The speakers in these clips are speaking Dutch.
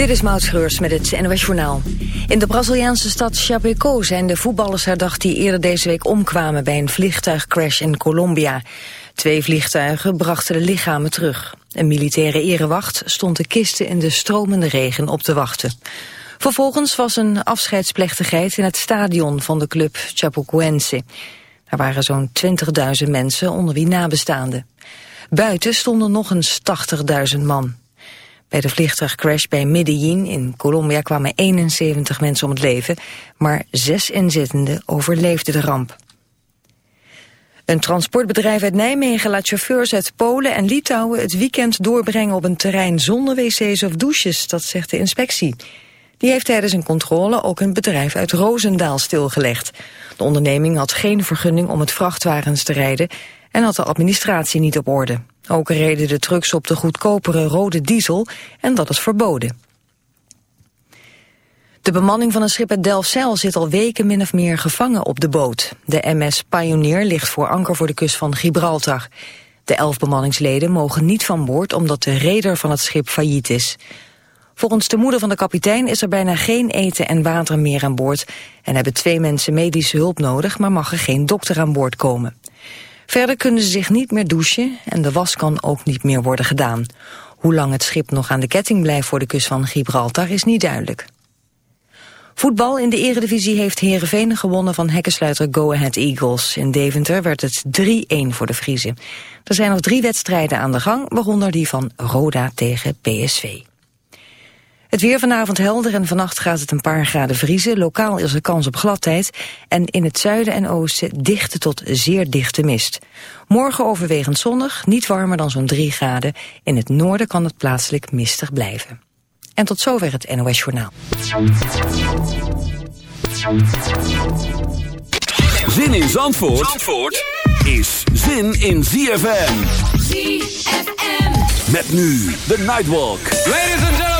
Dit is Maud met het NOS Journaal. In de Braziliaanse stad Chapecó zijn de voetballers herdacht... die eerder deze week omkwamen bij een vliegtuigcrash in Colombia. Twee vliegtuigen brachten de lichamen terug. Een militaire erewacht stond de kisten in de stromende regen op te wachten. Vervolgens was een afscheidsplechtigheid in het stadion van de club Chapecoense. Er waren zo'n 20.000 mensen onder wie nabestaanden. Buiten stonden nog eens 80.000 man. Bij de vliegtuigcrash bij Medellin in Colombia kwamen 71 mensen om het leven, maar zes inzittenden overleefden de ramp. Een transportbedrijf uit Nijmegen laat chauffeurs uit Polen en Litouwen het weekend doorbrengen op een terrein zonder wc's of douches, dat zegt de inspectie. Die heeft tijdens een controle ook een bedrijf uit Roosendaal stilgelegd. De onderneming had geen vergunning om het vrachtwagens te rijden en had de administratie niet op orde. Ook reden de trucks op de goedkopere rode diesel en dat is verboden. De bemanning van een schip uit Delfzijl zit al weken min of meer gevangen op de boot. De MS Pioneer ligt voor anker voor de kust van Gibraltar. De elf bemanningsleden mogen niet van boord omdat de reder van het schip failliet is. Volgens de moeder van de kapitein is er bijna geen eten en water meer aan boord... en hebben twee mensen medische hulp nodig, maar mag er geen dokter aan boord komen. Verder kunnen ze zich niet meer douchen en de was kan ook niet meer worden gedaan. Hoe lang het schip nog aan de ketting blijft voor de kust van Gibraltar is niet duidelijk. Voetbal in de eredivisie heeft Heerenveen gewonnen van hekkensluiter Go Ahead Eagles. In Deventer werd het 3-1 voor de Friese. Er zijn nog drie wedstrijden aan de gang, waaronder die van Roda tegen PSV. Het weer vanavond helder en vannacht gaat het een paar graden vriezen. Lokaal is er kans op gladheid. En in het zuiden en oosten dichte tot zeer dichte mist. Morgen overwegend zonnig, niet warmer dan zo'n 3 graden. In het noorden kan het plaatselijk mistig blijven. En tot zover het NOS Journaal. Zin in Zandvoort, Zandvoort is zin in ZFM. ZFM. Met nu de Nightwalk. Ladies and gentlemen.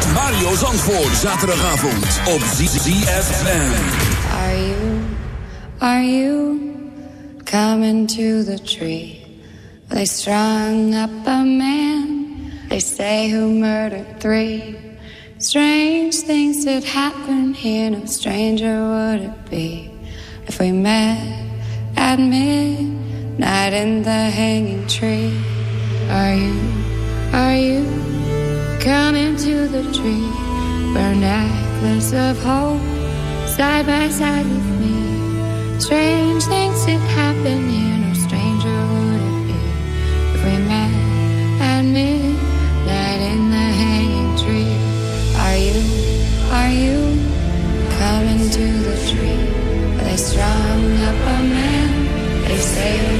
Met Mario Zandvoort. Zaterdagavond op ZFM. Are you, are you coming to the tree? They strung up a man, they say who murdered three. Strange things that happen here, no stranger would it be if we met at midnight in the hanging tree. Are you, are you coming to the tree? Burn necklace of hope, side by side with me. Strange things that happen here, no stranger would it be if we met at midnight in the hanging tree. Are you, are you coming to the tree? They strung up a man, they say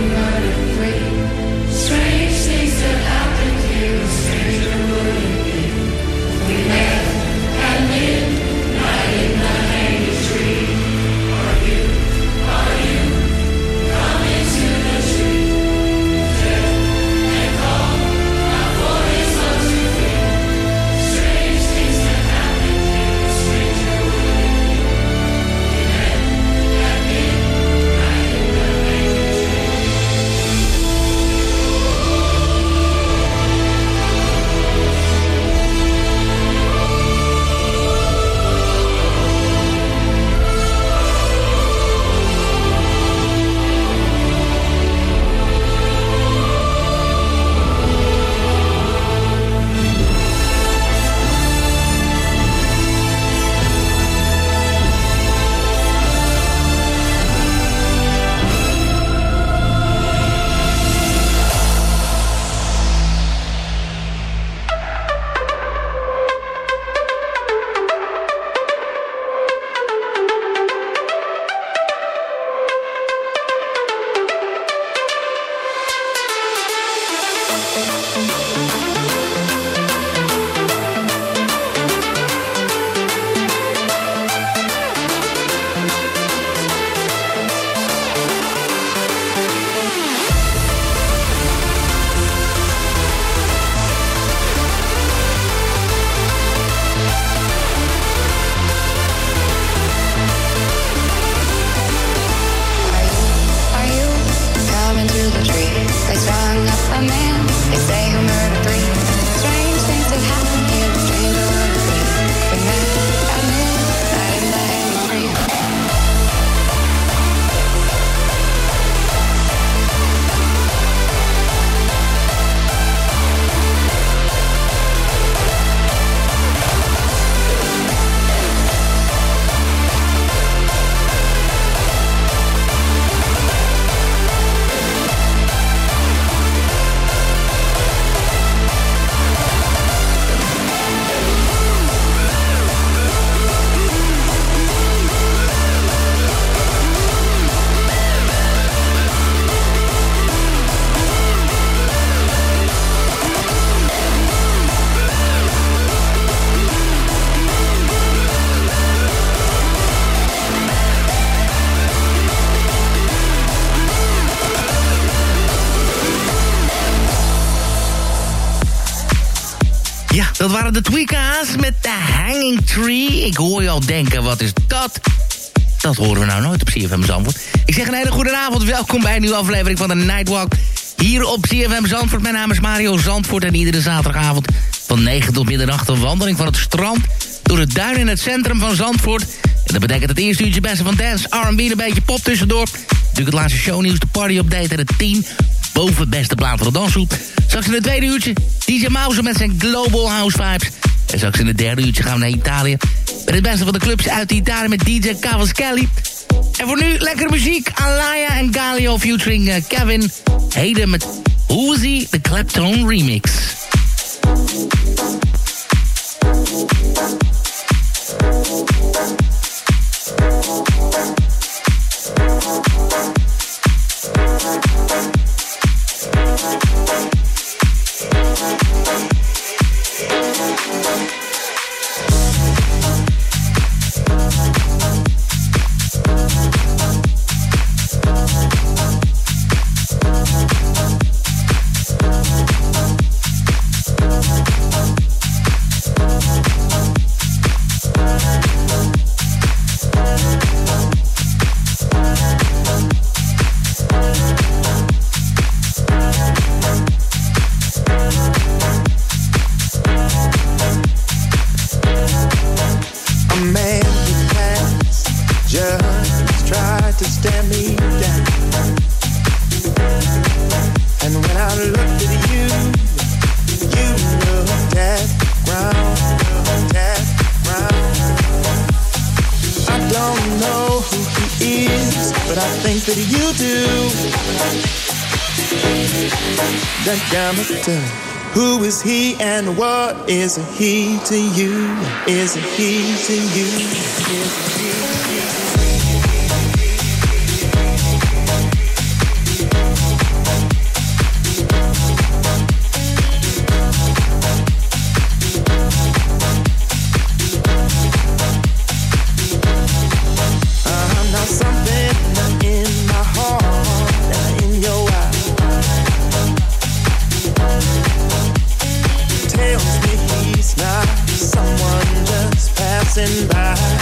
denken, wat is dat? Dat horen we nou nooit op CFM Zandvoort. Ik zeg een hele goede avond. Welkom bij een nieuwe aflevering van de Nightwalk. Hier op CFM Zandvoort. Mijn naam is Mario Zandvoort. En iedere zaterdagavond van 9 tot middernacht... een wandeling van het strand door het duin in het centrum van Zandvoort. En dat betekent het eerste uurtje beste van dance, R&B... een beetje pop tussendoor. Natuurlijk het laatste shownieuws, de party update en het 10 boven beste plaat van de dansgroep. Straks in het tweede uurtje DJ Mouse met zijn Global House Vibes. En straks in het derde uurtje gaan we naar Italië. Met het beste van de clubs uit Italië met DJ Kelly. En voor nu lekkere muziek. Alaya en Galio featuring uh, Kevin. Heden met Uzi, de Clapton remix. Is he to you? Is a he to you? Is he passing by.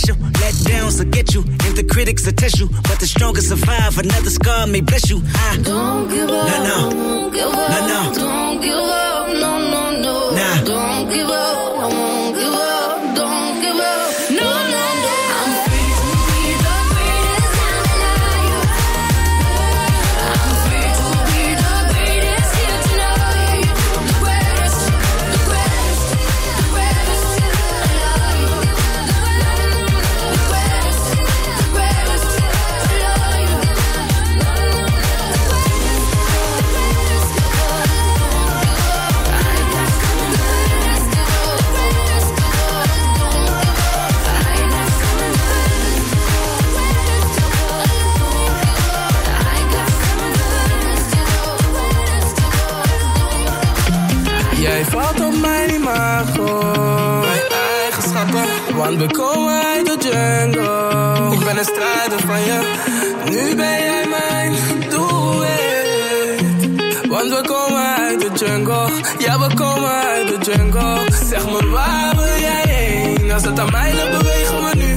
Special. Let downs will get you. If the critics will test you, but the strongest survive. Another scar may bless you. I don't give up. No, no. Don't give up. No, no. Ja we komen uit de jungle. Zeg me waar wil jij heen? Als het aan mij ligt bewegen we nu.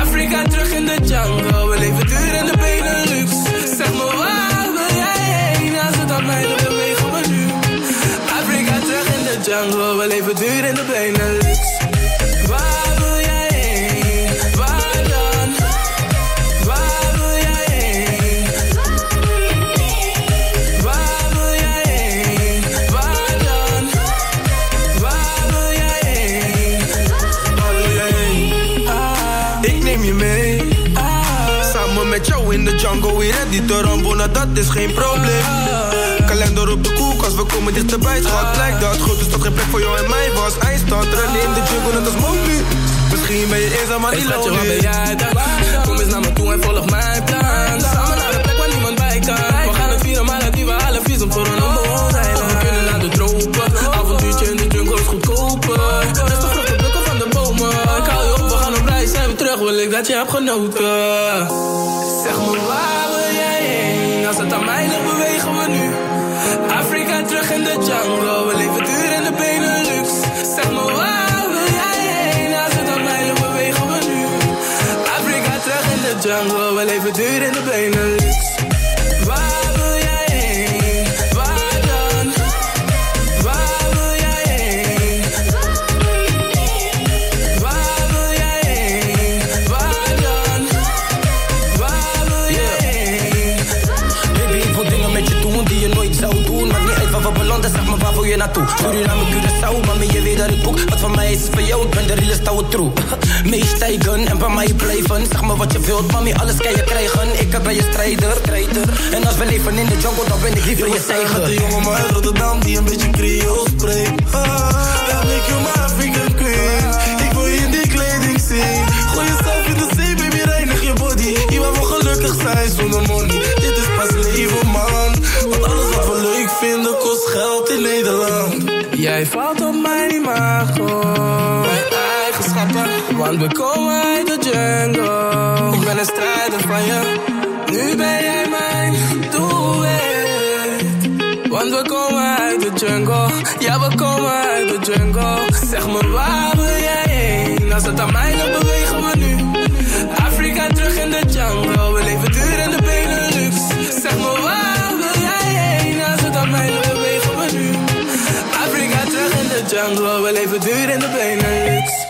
Afrika terug in de jungle, we leven duur in de Benelux. Zeg me waar wil jij heen? Als het aan mij ligt bewegen we nu. Afrika terug in de jungle, we leven duur in de Benelux. Rampen, nou dat is geen probleem. Kalender op de koelkast, we komen dichterbij, schat. Lijkt dat goed, is toch geen plek voor jou en mij was. Eindstand, rennen in de jungle, net als Mowgli. Misschien ben je eenzaam, maar Hey niet schatje, waar ben lonely. jij dan? Kom eens naar me toe en volg mijn plan. Samen naar de plek waar niemand bij kan. We gaan het vieren, maar het niet we halen vies om voor een onbehoorlijk. We kunnen naar de tropen. Avontuurtje in de jungle is goedkoper. Rustig vrucht de blokken van de bomen. Ik hou je op, we gaan op reis, zijn we terug. Wil ik dat je hebt genoten. Zeg me waar jungle. We leven duur in de Benelux. Naartoe? Suriname, Curaçao, mami, je weet dat ik boek. Wat van mij is, is van jou, ik ben de realest oude troe. Meestijgen en bij mij blijven. Zeg me wat je wilt, mami, alles kan je krijgen. Ik ben je strijder, strijder. En als we leven in de jungle, dan ben ik liever je Gaat de jongen maar uit Rotterdam die een beetje Creool spreekt. Ah, make you my African queen. Ik wil je in die kleding zien. Gooi jezelf in de zee, baby, reinig je body. Hier waar we gelukkig zijn zonder money. Dit is pas leven, man. Want alles wat we leuk vinden Jij valt op mijn imago, mijn eigen schatten. Want we komen uit de jungle. Ik ben een strijder van je, nu ben jij mijn doelwit. Want we komen uit de jungle, ja we komen uit de jungle. Zeg me waar wil jij heen? Als het aan mij ligt, bewegen we nu. Afrika terug in de jungle, jungle, we leven duur in de Benelux.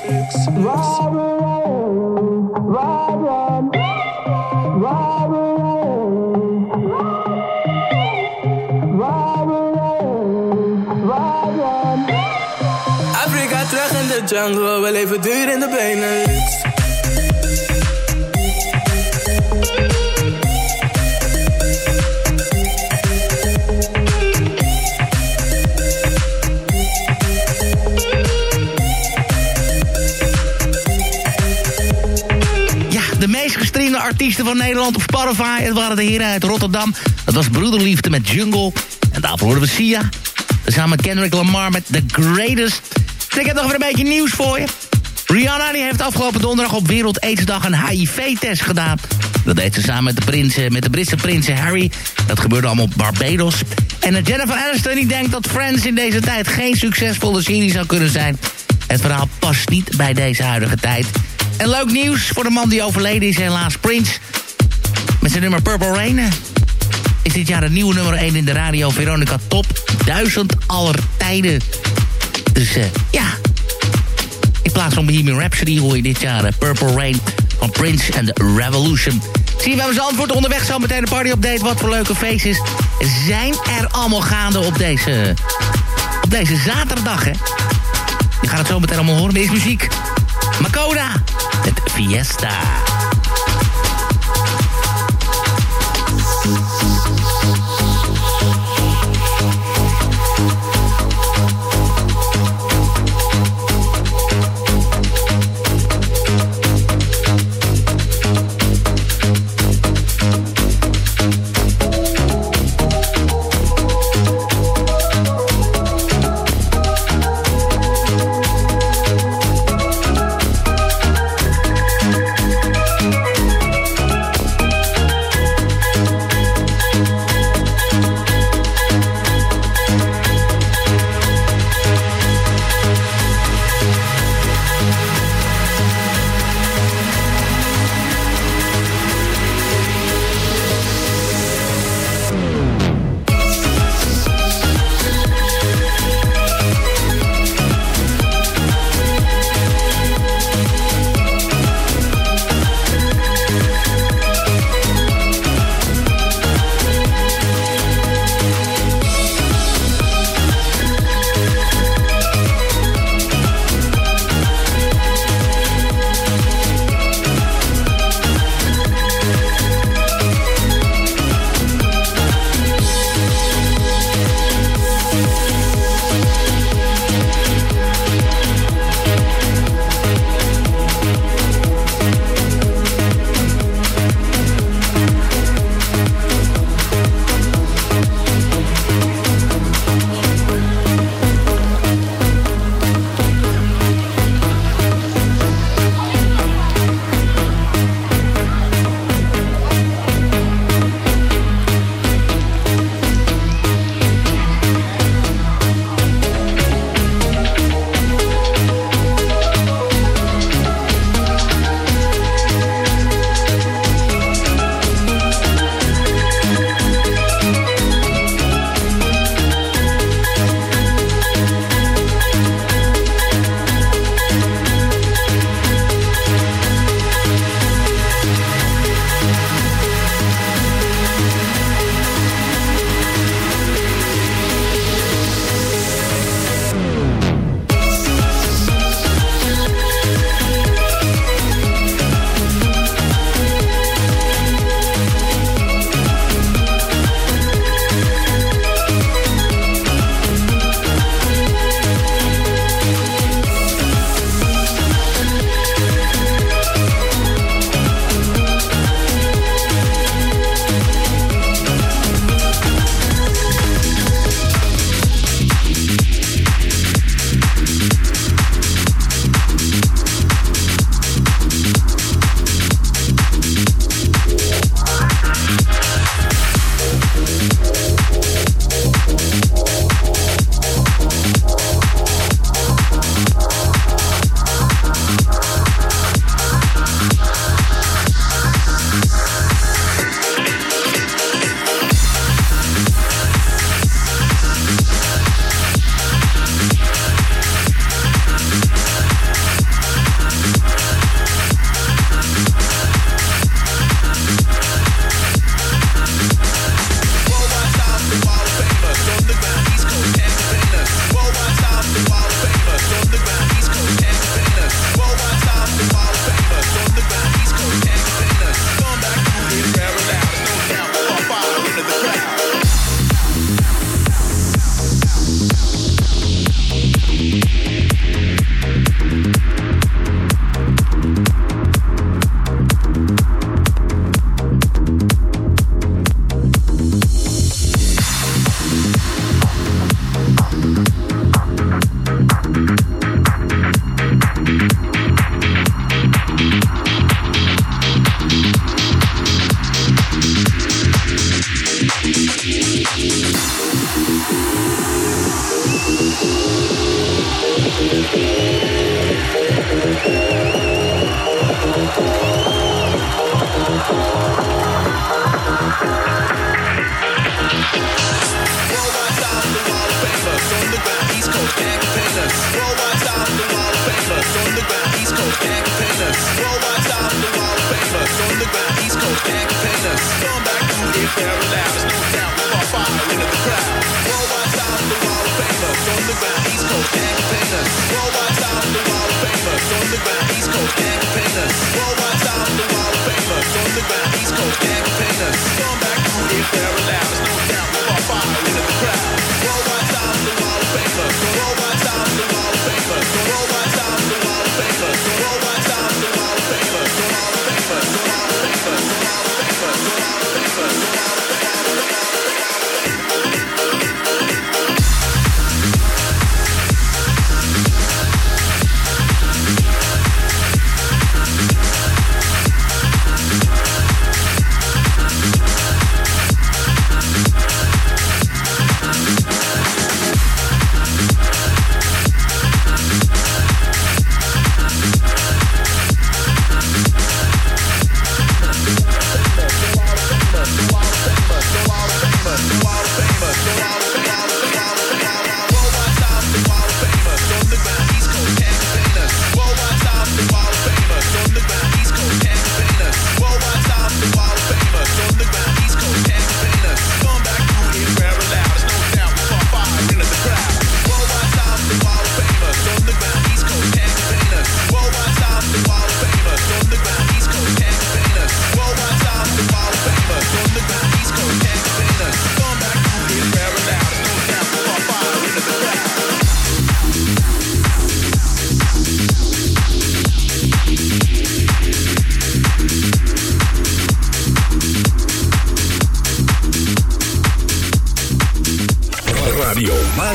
Afrika terug in de jungle, we leven duur in de Benelux. Artiesten van Nederland op Spotify. Het waren de heren uit Rotterdam. Dat was Broederliefde met Jungle. En daarvoor hoorden we Sia. Samen Kendrick Lamar met The Greatest. En ik heb nog weer een beetje nieuws voor je. Rihanna die heeft afgelopen donderdag op Wereld Aidsdag een HIV-test gedaan. Dat deed ze samen met de, prins, eh, met de Britse prins Harry. Dat gebeurde allemaal op Barbados. En Jennifer Aniston die denkt dat Friends in deze tijd geen succesvolle serie zou kunnen zijn. Het verhaal past niet bij deze huidige tijd. En leuk nieuws voor de man die overleden is helaas, Prince. Met zijn nummer Purple Rain is dit jaar het nieuwe nummer 1 in de radio Veronica Top 1000 aller tijden. Dus eh, ja, in plaats van Bohemian Rhapsody hoor je dit jaar eh, Purple Rain van Prince and the Revolution. Zie je bij mijn antwoord onderweg zo meteen een party-update. Wat voor leuke feestjes zijn er allemaal gaande op deze, op deze zaterdag, hè? Je gaat het zo meteen allemaal horen. Deze muziek. Makoda Fiesta.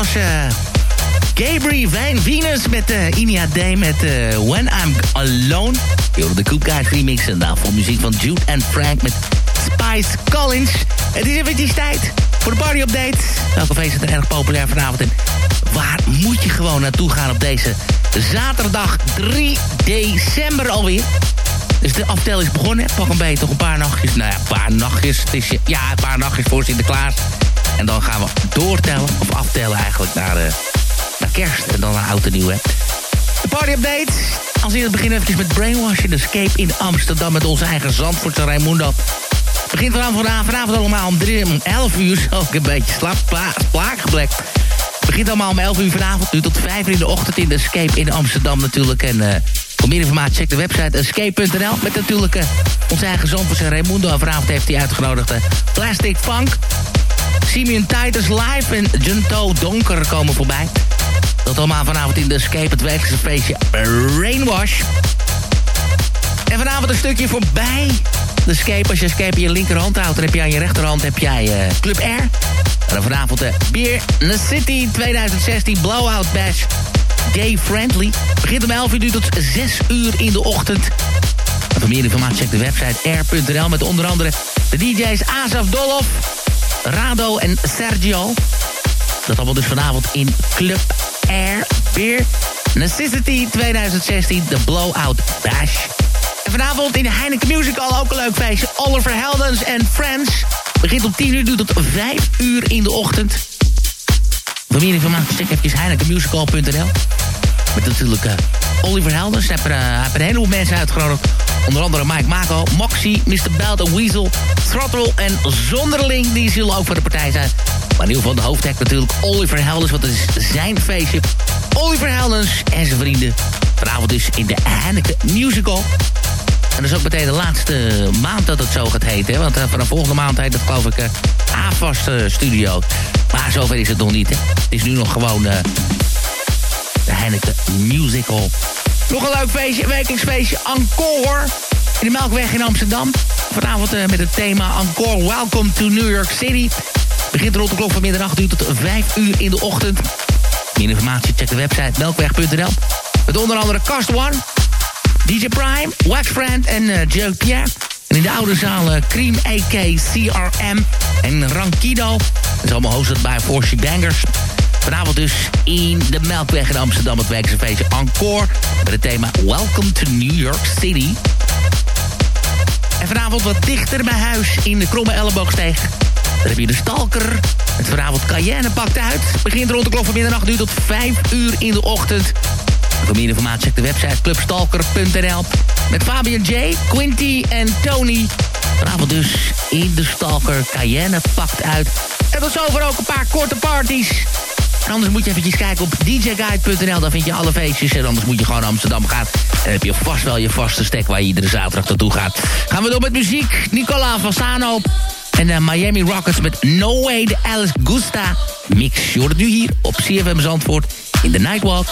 Was... eh Gabriel Vijn Venus met eh Inia Day met eh, When I'm Alone. Je hoorde de Coop Guys remix en daarvoor muziek van Jude en Frank met Spice Collins. Het is eventjes tijd voor de party update. Welke feest is er erg populair vanavond en waar moet je gewoon naartoe gaan op deze zaterdag 3 december alweer? Dus de aftel is begonnen. Pak een beetje toch een paar nachtjes. Nou ja, een paar nachtjes. Het is, ja, een paar nachtjes voor Sinterklaas. En dan gaan we doortellen, of aftellen eigenlijk, naar, naar kerst. En dan naar oud en nieuw. De party update. Als eerst beginnen even met Brainwash in Escape in Amsterdam... met onze eigen Zandvoortse Raimundo. Begint vanavond, vanavond allemaal om, 3, om 11 uur. Ook een beetje slap, pla. Begint allemaal om 11 uur vanavond. Nu tot 5 uur in de ochtend in de Escape in Amsterdam natuurlijk. En... Uh, voor meer informatie check de website escape.nl. Met natuurlijk uh, onze eigen Zandvoortse Raimundo. En vanavond heeft hij uitgenodigd Plastic Funk... Simeon Titus Live en Junto Donker komen voorbij. Dat allemaal vanavond in de Escape, het wekelijkse feestje Rainwash. En vanavond een stukje voorbij. De Escape, als je Escape in je linkerhand houdt... dan heb je aan je rechterhand heb jij uh, Club R. En vanavond de Beer the City 2016 Blowout Bash... Gay Friendly. Begint om 11 uur tot 6 uur in de ochtend. En voor meer informatie check de website r.nl... met onder andere de DJ's Asaf Dolof... Rado en Sergio. Dat allemaal dus vanavond in Club Air Beer Necessity 2016, de Blowout Bash. En vanavond in de Heineken Musical ook een leuk feestje. Oliver Heldens en Friends. Begint om 10 uur, doet tot 5 uur in de ochtend. Voor meer informatie check even heinekenmusical.nl. Met natuurlijk uh, Oliver Heldens. Hij heeft er, er een heleboel mensen uitgenodigd. Onder andere Mike Mako, Moxie, Mr. Belt Weasel, Throttle en Zonderling. Die zullen ook voor de partij zijn. Maar in ieder geval de hoofdtek natuurlijk Oliver Heldens. Want het is zijn feestje. Oliver Heldens en zijn vrienden. Vanavond dus in de Heineken Musical. En dat is ook meteen de laatste maand dat het zo gaat heten. Hè? Want uh, vanaf volgende maand heet dat geloof ik uh, AFAS uh, Studio. Maar zover is het nog niet. Hè? Het is nu nog gewoon de Heineken Musical. Nog een leuk feestje, een wekelijksfeestje Encore. In de Melkweg in Amsterdam. Vanavond uh, met het thema Encore Welcome to New York City. Begint rond de klok van middernacht uur tot 5 uur in de ochtend. Meer informatie check de website melkweg.nl. Met onder andere Cast One, DJ Prime, Wax en uh, Joe Pierre. En in de oude zaal uh, Cream AK, CRM en Rankido. Dat is allemaal hosted bij Forcy Bangers. Vanavond dus in de Melkweg in Amsterdam het werkse Encore. Met het thema Welcome to New York City. En vanavond wat dichter bij huis in de Kromme Elleboogsteeg. Daar heb je de Stalker. Het vanavond Cayenne pakt uit. Begint rond de klok van middernacht nu tot 5 uur in de ochtend. Voor meer informatie check de website clubstalker.nl. Met Fabian J, Quinty en Tony. Vanavond dus in de Stalker. Cayenne pakt uit. En tot zover ook een paar korte parties. En anders moet je eventjes kijken op djguide.nl. Daar vind je alle feestjes. En anders moet je gewoon naar Amsterdam gaan. En dan heb je vast wel je vaste stek waar je iedere zaterdag naartoe gaat. Gaan we door met muziek. Nicola Fassano. En uh, Miami Rockets met No Way de Alice Gusta mix. Je nu hier op CFM Zandvoort in de Nightwalk.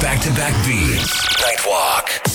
Back to back beats. Nightwalk.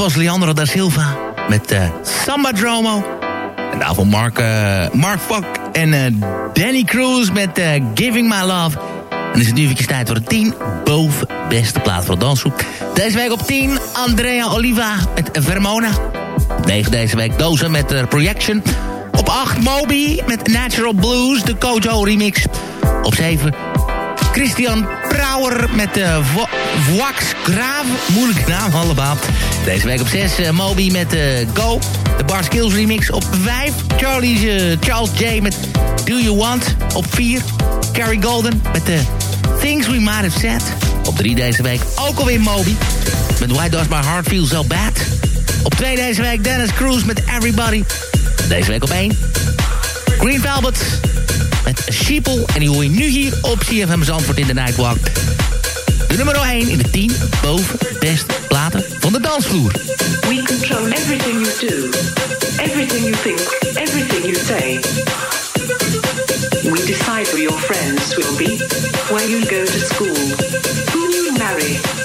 Was Leandro da Silva met eh Samba Dromo. En daarvoor Mark, eh, Mark Fock en eh, Danny Cruz met Giving My Love. En is het nu eventjes tijd voor de 10 boven beste plaat voor de dansgroep. Deze week op 10 Andrea Oliva met Vermona. Op 9 deze week Dozen met Projection. Op 8 Moby met Natural Blues, de Kojo remix. Op 7 Christian Brouwer met de Wax Graaf. Moeilijke naam allemaal. Deze week op 6 uh, Moby met uh, Go. De Bar Skills remix. Op 5 Charlie's, uh, Charles J met Do You Want. Op 4 Carrie Golden met de Things We Might Have Said. Op 3 deze week ook alweer Moby. Met Why Does My Heart Feel So Bad. Op 2 deze week Dennis Cruz met Everybody. Deze week op 1 Green Velvet met Sheeple. En die hoor je nu hier op CFM Zandvoort in de Nightwalk. De nummer 1 in de 10 boven beste platen van de dansvloer. We control everything you do, everything you think, everything you say. We decide who your friends will be, where you go to school, who you marry,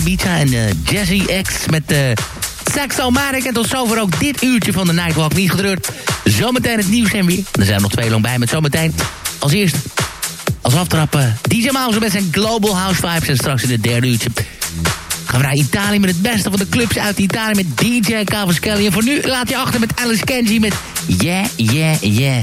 Pizza en eh, Jazzy X met uh, Saxomatic. En tot zover ook dit uurtje van de Nightwalk. Niet gedreurd. Zometeen het nieuws en weer. Er zijn nog twee lang bij met zometeen als eerste. Als aftrap eh, DJ Mouse met zijn Global House Vibes. En straks in het derde uurtje gaan we naar Italië met het beste van de clubs uit Italië met DJ Cavaschelli. En voor nu laat je achter met Alice Kenji met Yeah, Yeah, Yeah.